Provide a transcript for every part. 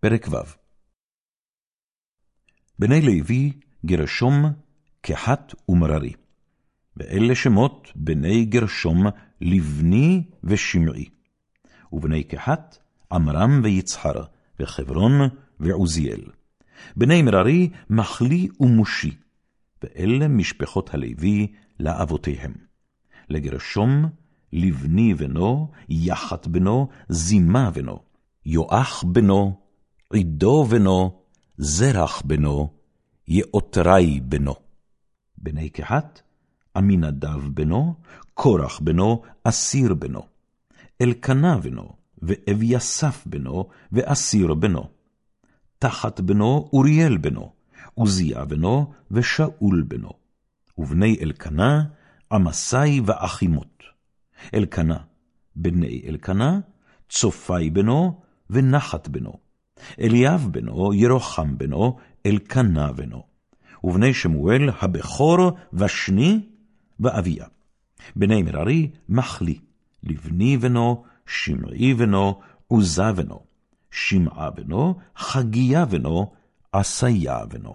פרק ו' בני לוי, גרשום, קחת ומררי. ואלה שמות בני גרשום, לבני ושמעי. ובני קחת, עמרם ויצחר, וחברון ועוזיאל. בני מררי, מחלי ומושי. ואלה משפחות הלוי לאבותיהם. לגרשום, לבני בנו, יחת בנו, זימה בנו, יואח בנו, עידו בנו, זרח בנו, יאותרי בנו. בני קהת, עמינדב בנו, קורח בנו, אסיר בנו. אלקנה בנו, ואביסף בנו, ואסיר בנו. תחת בנו, אוריאל בנו, עוזיה בנו, ושאול בנו. ובני אלקנה, עמסי ואחימות. אלקנה, בני אלקנה, צופי בנו, ונחת בנו. אליאב בנו, ירוחם בנו, אלקנה בנו. ובני שמואל הבכור ושני ואביה. בני מררי מחלי, לבני בנו, שמעי בנו, עוזה בנו. שמעה בנו, חגיה בנו, עשיה בנו.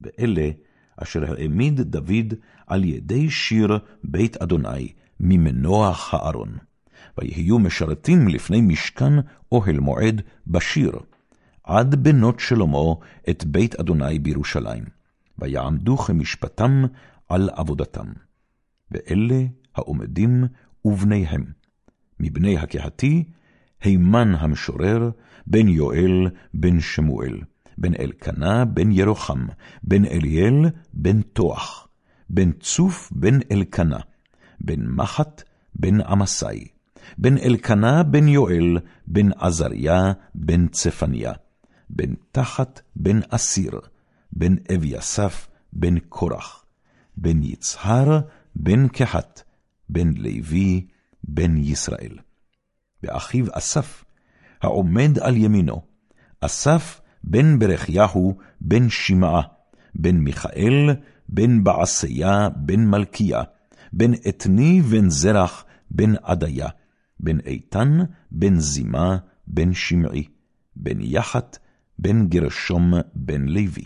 ואלה אשר העמיד דוד על ידי שיר בית אדוני, ממנוח הארון. ויהיו משרתים לפני משכן אוהל מועד בשיר, עד בנות שלמה את בית אדוני בירושלים, ויעמדו כמשפטם על עבודתם. ואלה העומדים ובניהם. מבני הקהתי, הימן המשורר, בן יואל, בן שמואל, בן אלקנה, בן ירוחם, בן אליאל, בן תוח, בן צוף, בן אלקנה, בן מחת, בן עמסי, בן אלקנה, בן יואל, בן עזריה, בן צפניה, בן תחת, בן אסיר, בן אביסף, בן קורח, בן יצהר, בן קהת, בן לוי, בן ישראל. ואחיו אסף, העומד על ימינו, אסף בן ברכיהו, בן שמעה, בן מיכאל, בן בעשיה, בן מלכיה, בן אתני, בן זרח, בן עדיה, בן איתן, בן זימה, בן שמעי, בן יחת, בן גרשום, בן לוי.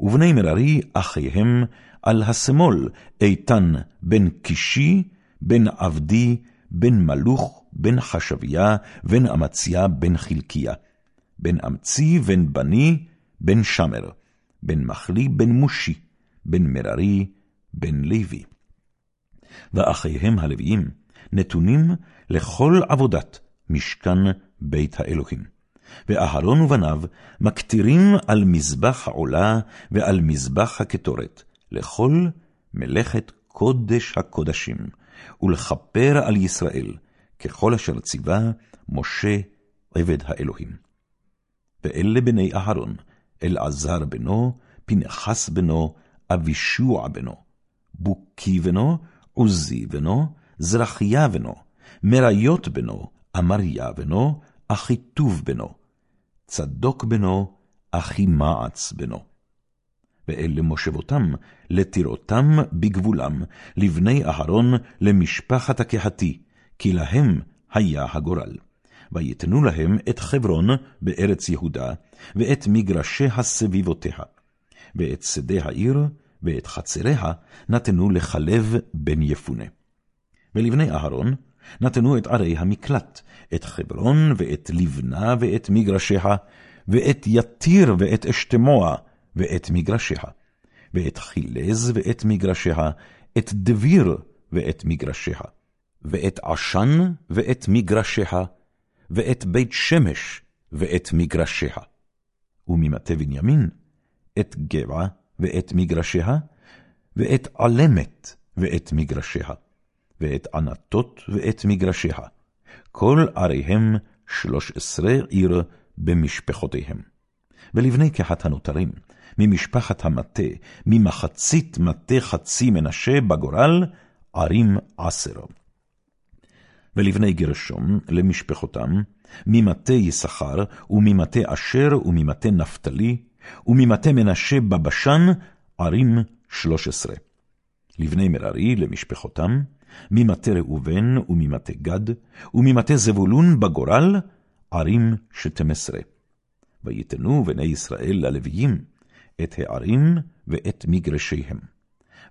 ובני מררי אחיהם על השמאל, איתן, בן קישי, בן עבדי, בן מלוך, בן חשביה, בן אמציה, בן חלקיה. בן אמצי, בן בני, בן שמר, בן מחלי, בן מושי, בן מררי, בן לוי. ואחיהם הלוויים נתונים לכל עבודת משכן בית האלוהים. ואהרון ובניו מקטירים על מזבח העולה ועל מזבח הקטורת, לכל מלאכת קודש הקודשים, ולכפר על ישראל, ככל אשר ציווה משה עבד האלוהים. ואלה בני אהרון, אלעזר בנו, פנחס בנו, אבישוע בנו, בוקי בנו, עוזי בנו, זרחיה בנו, מריות בנו, אמריה בנו, אחיטוב בנו, צדוק בנו, אחימעץ בנו. ואלה מושבותם, לטירותם בגבולם, לבני אהרון, למשפחת הקהתי, כי להם היה הגורל. ויתנו להם את חברון בארץ יהודה, ואת מגרשי הסביבותיה, ואת שדה העיר, ואת חצריה נתנו לחלב בן יפונה. ולבני אהרון נתנו את ערי המקלט, את חברון, ואת לבנה, ואת מגרשיה, ואת יתיר, ואת אשתמוע, ואת מגרשיה, ואת חילז, ואת מגרשיה, את דביר, ואת מגרשיה, ואת עשן, ואת מגרשיה, ואת בית שמש, ואת מגרשיה. וממטה בנימין, את גבע, ואת מגרשיה, ואת עלמת, ואת מגרשיה, ואת ענתות, ואת מגרשיה. כל עריהם שלוש עשרה עיר במשפחותיהם. ולבני קהת הנותרים, ממשפחת המטה, ממחצית מטה חצי מנשה בגורל, ערים עשר. ולבני גרשום, למשפחותם, ממטה יששכר, וממטה אשר, וממטה נפתלי, וממטה מנשה בבשן, ערים שלוש עשרה. לבני מררי, למשפחותם, ממטה ראובן, וממטה גד, וממטה זבולון בגורל, ערים שתים עשרה. ויתנו בני ישראל ללוויים את הערים ואת מגרשיהם.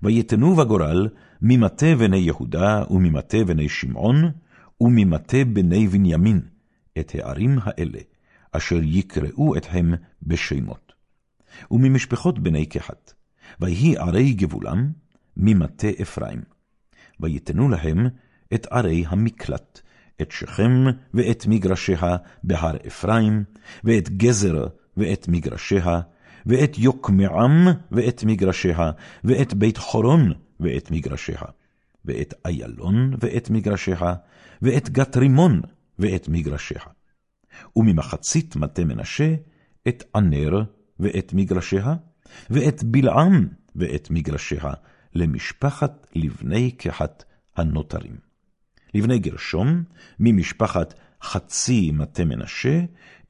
ויתנו בגורל ממטה בני יהודה וממטה בני שמעון וממטה בני בנימין את הערים האלה, אשר יקראו אתהם בשמות. וממשפחות בני קחת, ויהי ערי גבולם ממטה אפרים. ויתנו להם את ערי המקלט, את שכם ואת מגרשיה בהר אפרים, ואת גזר ואת מגרשיה, ואת יוקמעם ואת מגרשיה, ואת בית חורון ואת מגרשיה, ואת איילון ואת מגרשיה, ואת גת רימון ואת מגרשיה. וממחצית מטה מנשה, את ענר ואת מגרשיה, ואת בלעם ואת מגרשיה, למשפחת לבני קחת הנותרים. לבני גרשום, ממשפחת חצי מטה מנשה,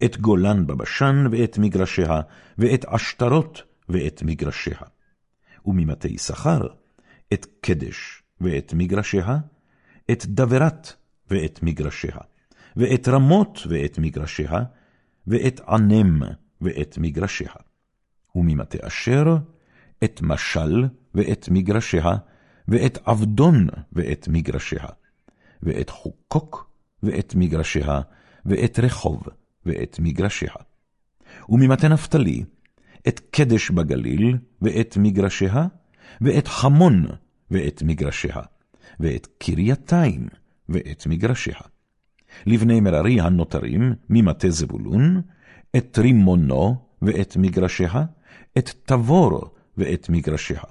את גולן בבשן ואת מגרשיה, ואת עשתרות ואת מגרשיה. וממטה יששכר, את קדש ואת מגרשיה, את דברת ואת מגרשיה, ואת רמות ואת מגרשיה, ואת ענם ואת מגרשיה. וממטה אשר, את משל ואת מגרשיה, ואת עבדון ואת מגרשיה, ואת חוקוק ואת מגרשיה, ואת רחוב ואת מגרשיה. וממטה נפתלי, את קדש בגליל ואת מגרשיה, ואת חמון ואת מגרשיה, ואת קרייתיים ואת מגרשיה. לבני מררי הנותרים ממטה זבולון, את רימונו ואת מגרשיה, את תבור ואת מגרשיה.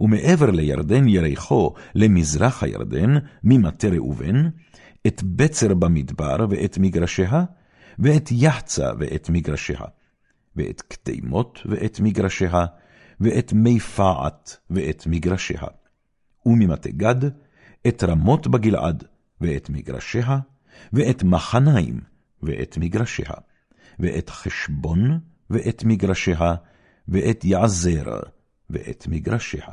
ומעבר לירדן יריחו למזרח הירדן, ממטה ראובן, את בצר במדבר ואת מגרשיה, ואת יחצה ואת מגרשיה, ואת קדימות ואת מגרשיה, ואת מי פעעת ואת מגרשיה. וממטה גד, את רמות בגלעד ואת מגרשיה, ואת מחניים ואת מגרשיה, ואת חשבון ואת מגרשיה, ואת יעזר ואת מגרשיה.